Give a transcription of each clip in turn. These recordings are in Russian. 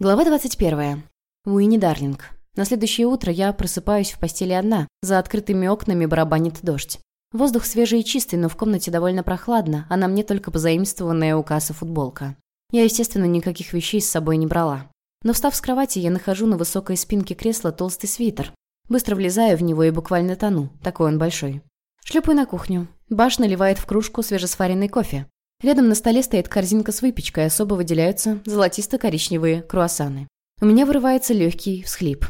Глава 21. Уинни Дарлинг. На следующее утро я просыпаюсь в постели одна. За открытыми окнами барабанит дождь. Воздух свежий и чистый, но в комнате довольно прохладно, а на мне только позаимствованная у кассы футболка. Я, естественно, никаких вещей с собой не брала. Но встав с кровати, я нахожу на высокой спинке кресла толстый свитер. Быстро влезаю в него и буквально тону. Такой он большой. Шлепаю на кухню. Баш наливает в кружку свежесваренный кофе. Рядом на столе стоит корзинка с выпечкой, особо выделяются золотисто-коричневые круассаны. У меня вырывается легкий всхлип.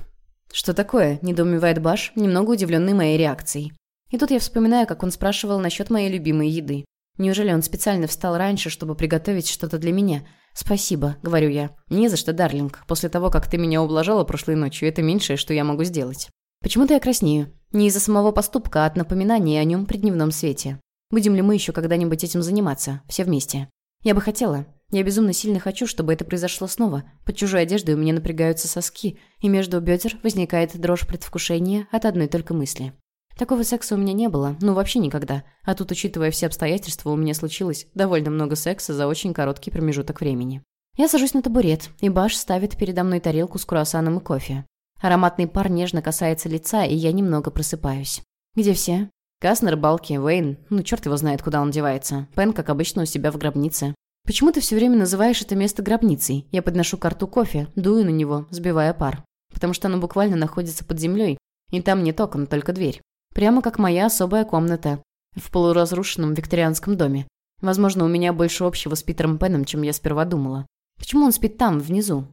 «Что такое?» – недоумевает Баш, немного удивленный моей реакцией. И тут я вспоминаю, как он спрашивал насчет моей любимой еды. Неужели он специально встал раньше, чтобы приготовить что-то для меня? «Спасибо», — говорю я. «Не за что, Дарлинг. После того, как ты меня ублажала прошлой ночью, это меньшее, что я могу сделать». Почему-то я краснею. Не из-за самого поступка, а от напоминания о нем при дневном свете. Будем ли мы еще когда-нибудь этим заниматься, все вместе? Я бы хотела. Я безумно сильно хочу, чтобы это произошло снова. Под чужой одеждой у меня напрягаются соски, и между бедер возникает дрожь предвкушения от одной только мысли. Такого секса у меня не было, ну вообще никогда. А тут, учитывая все обстоятельства, у меня случилось довольно много секса за очень короткий промежуток времени. Я сажусь на табурет, и Баш ставит передо мной тарелку с круассаном и кофе. Ароматный пар нежно касается лица, и я немного просыпаюсь. «Где все?» Кас на рыбалке, Уэйн, ну черт его знает, куда он девается. Пен, как обычно, у себя в гробнице. Почему ты все время называешь это место гробницей? Я подношу карту кофе, дую на него, сбивая пар. Потому что оно буквально находится под землей, и там нет окон, только дверь. Прямо как моя особая комната в полуразрушенном викторианском доме. Возможно, у меня больше общего с Питером Пеном, чем я сперва думала. Почему он спит там, внизу?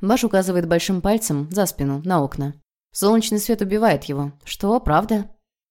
Баш указывает большим пальцем за спину, на окна. Солнечный свет убивает его. Что, правда?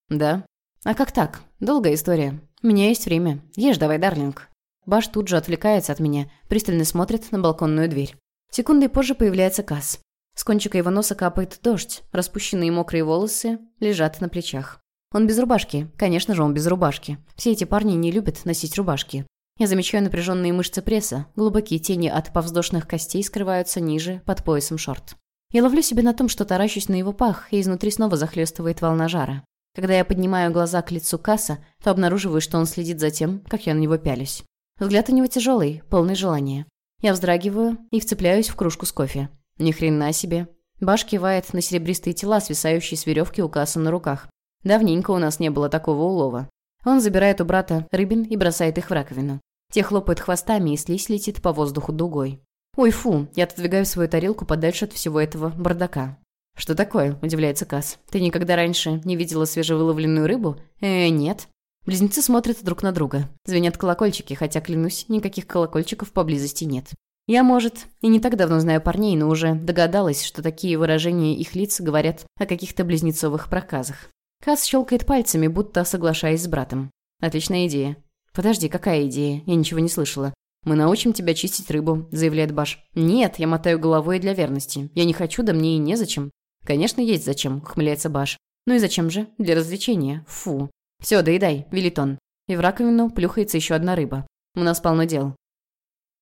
Да. «А как так? Долгая история. У меня есть время. Ешь давай, Дарлинг». Баш тут же отвлекается от меня, пристально смотрит на балконную дверь. Секундой позже появляется Касс. С кончика его носа капает дождь, распущенные мокрые волосы лежат на плечах. Он без рубашки. Конечно же, он без рубашки. Все эти парни не любят носить рубашки. Я замечаю напряженные мышцы пресса, глубокие тени от повздошных костей скрываются ниже, под поясом шорт. Я ловлю себя на том, что таращусь на его пах, и изнутри снова захлестывает волна жара. Когда я поднимаю глаза к лицу Касса, то обнаруживаю, что он следит за тем, как я на него пялюсь. Взгляд у него тяжелый, полный желания. Я вздрагиваю и вцепляюсь в кружку с кофе. Ни хрена себе. Баш кивает на серебристые тела, свисающие с веревки у Касса на руках. Давненько у нас не было такого улова. Он забирает у брата рыбин и бросает их в раковину. Те хлопают хвостами, и слизь летит по воздуху дугой. «Ой, фу!» Я отодвигаю свою тарелку подальше от всего этого бардака. «Что такое?» – удивляется Касс. «Ты никогда раньше не видела свежевыловленную рыбу?» «Э, нет». Близнецы смотрят друг на друга. Звенят колокольчики, хотя, клянусь, никаких колокольчиков поблизости нет. Я, может, и не так давно знаю парней, но уже догадалась, что такие выражения их лиц говорят о каких-то близнецовых проказах. Касс щелкает пальцами, будто соглашаясь с братом. «Отличная идея». «Подожди, какая идея? Я ничего не слышала». «Мы научим тебя чистить рыбу», — заявляет Баш. «Нет, я мотаю головой для верности. Я не хочу, да мне и незачем. «Конечно, есть зачем», — ухмыляется Баш. «Ну и зачем же? Для развлечения. Фу. Все, доедай», — велит он. И в раковину плюхается еще одна рыба. У нас полно дел.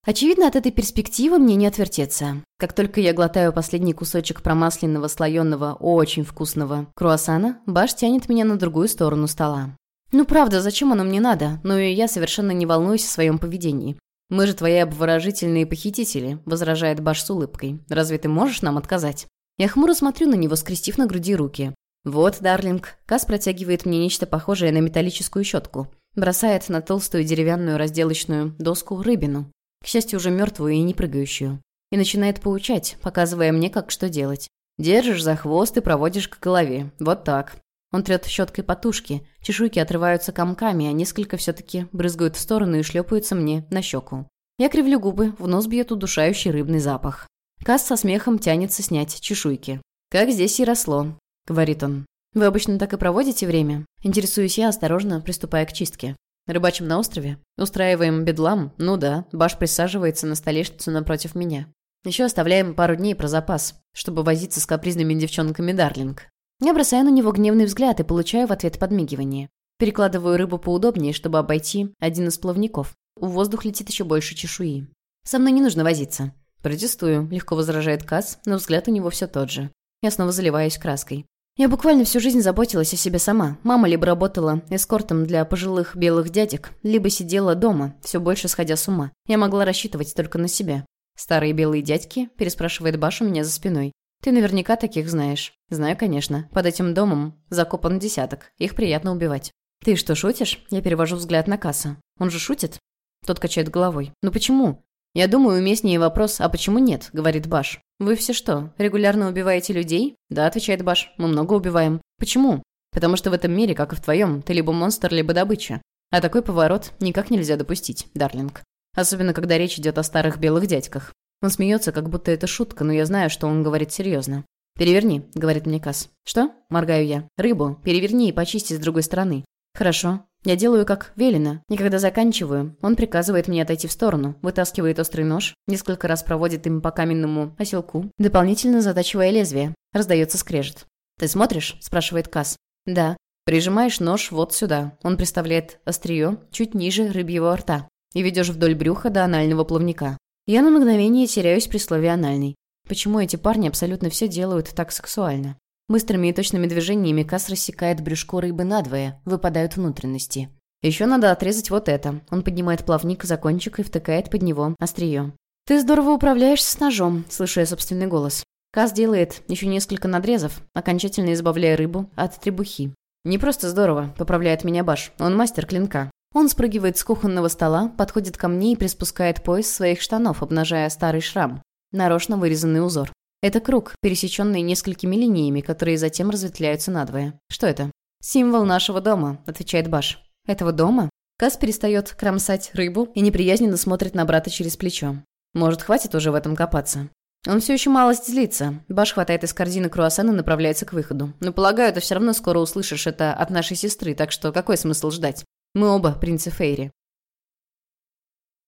Очевидно, от этой перспективы мне не отвертеться. Как только я глотаю последний кусочек промасленного, слоеного, очень вкусного круассана, Баш тянет меня на другую сторону стола. «Ну правда, зачем оно мне надо? Ну и я совершенно не волнуюсь о своем поведении. Мы же твои обворожительные похитители», — возражает Баш с улыбкой. «Разве ты можешь нам отказать?» Я хмуро смотрю на него, скрестив на груди руки. «Вот, Дарлинг». Кас протягивает мне нечто похожее на металлическую щетку. Бросает на толстую деревянную разделочную доску рыбину. К счастью, уже мертвую и не прыгающую. И начинает поучать, показывая мне, как что делать. Держишь за хвост и проводишь к голове. Вот так. Он трет щеткой по тушке. Чешуйки отрываются комками, а несколько все-таки брызгают в сторону и шлепаются мне на щеку. Я кривлю губы, в нос бьет удушающий рыбный запах. Касс со смехом тянется снять чешуйки. «Как здесь и росло», — говорит он. «Вы обычно так и проводите время?» Интересуюсь я, осторожно приступая к чистке. «Рыбачим на острове? Устраиваем бедлам? Ну да». Баш присаживается на столешницу напротив меня. Еще оставляем пару дней про запас, чтобы возиться с капризными девчонками Дарлинг. Я бросаю на него гневный взгляд и получаю в ответ подмигивание. Перекладываю рыбу поудобнее, чтобы обойти один из плавников. В воздух летит еще больше чешуи. Со мной не нужно возиться. «Протестую», — легко возражает Кац, но взгляд у него все тот же. Я снова заливаюсь краской. Я буквально всю жизнь заботилась о себе сама. Мама либо работала эскортом для пожилых белых дядек, либо сидела дома, все больше сходя с ума. Я могла рассчитывать только на себя. «Старые белые дядьки?» – переспрашивает Баш у меня за спиной. «Ты наверняка таких знаешь». «Знаю, конечно. Под этим домом закопан десяток. Их приятно убивать». «Ты что, шутишь?» Я перевожу взгляд на Касса. «Он же шутит?» Тот качает головой. «Ну почему?» «Я думаю, уместнее вопрос, а почему нет?» – говорит Баш. «Вы все что, регулярно убиваете людей?» «Да», – отвечает Баш. «Мы много убиваем». «Почему?» «Потому что в этом мире, как и в твоем, ты либо монстр, либо добыча. А такой поворот никак нельзя допустить, Дарлинг. Особенно, когда речь идет о старых белых дядьках. Он смеется, как будто это шутка, но я знаю, что он говорит серьезно. «Переверни», — говорит мне Касс. «Что?» — моргаю я. «Рыбу. Переверни и почисти с другой стороны». «Хорошо. Я делаю, как велено. И когда заканчиваю, он приказывает мне отойти в сторону, вытаскивает острый нож, несколько раз проводит им по каменному оселку, дополнительно затачивая лезвие. Раздается скрежет. «Ты смотришь?» – спрашивает Касс. «Да». Прижимаешь нож вот сюда. Он представляет острие чуть ниже рыбьего рта. И ведешь вдоль брюха до анального плавника. Я на мгновение теряюсь при слове «анальный». Почему эти парни абсолютно все делают так сексуально? Быстрыми и точными движениями Кас рассекает брюшко рыбы надвое, выпадают внутренности. Еще надо отрезать вот это. Он поднимает плавник за кончик и втыкает под него острие. «Ты здорово управляешься с ножом», — слышу я собственный голос. Кас делает еще несколько надрезов, окончательно избавляя рыбу от требухи. «Не просто здорово», — поправляет меня Баш. «Он мастер клинка». Он спрыгивает с кухонного стола, подходит ко мне и приспускает пояс своих штанов, обнажая старый шрам. Нарочно вырезанный узор. Это круг, пересеченный несколькими линиями, которые затем разветвляются надвое. Что это? «Символ нашего дома», — отвечает Баш. «Этого дома?» Кас перестает кромсать рыбу и неприязненно смотрит на брата через плечо. Может, хватит уже в этом копаться? Он все еще малость злится. Баш хватает из корзины круассан и направляется к выходу. Но полагаю, ты все равно скоро услышишь это от нашей сестры, так что какой смысл ждать? Мы оба принцы Фейри.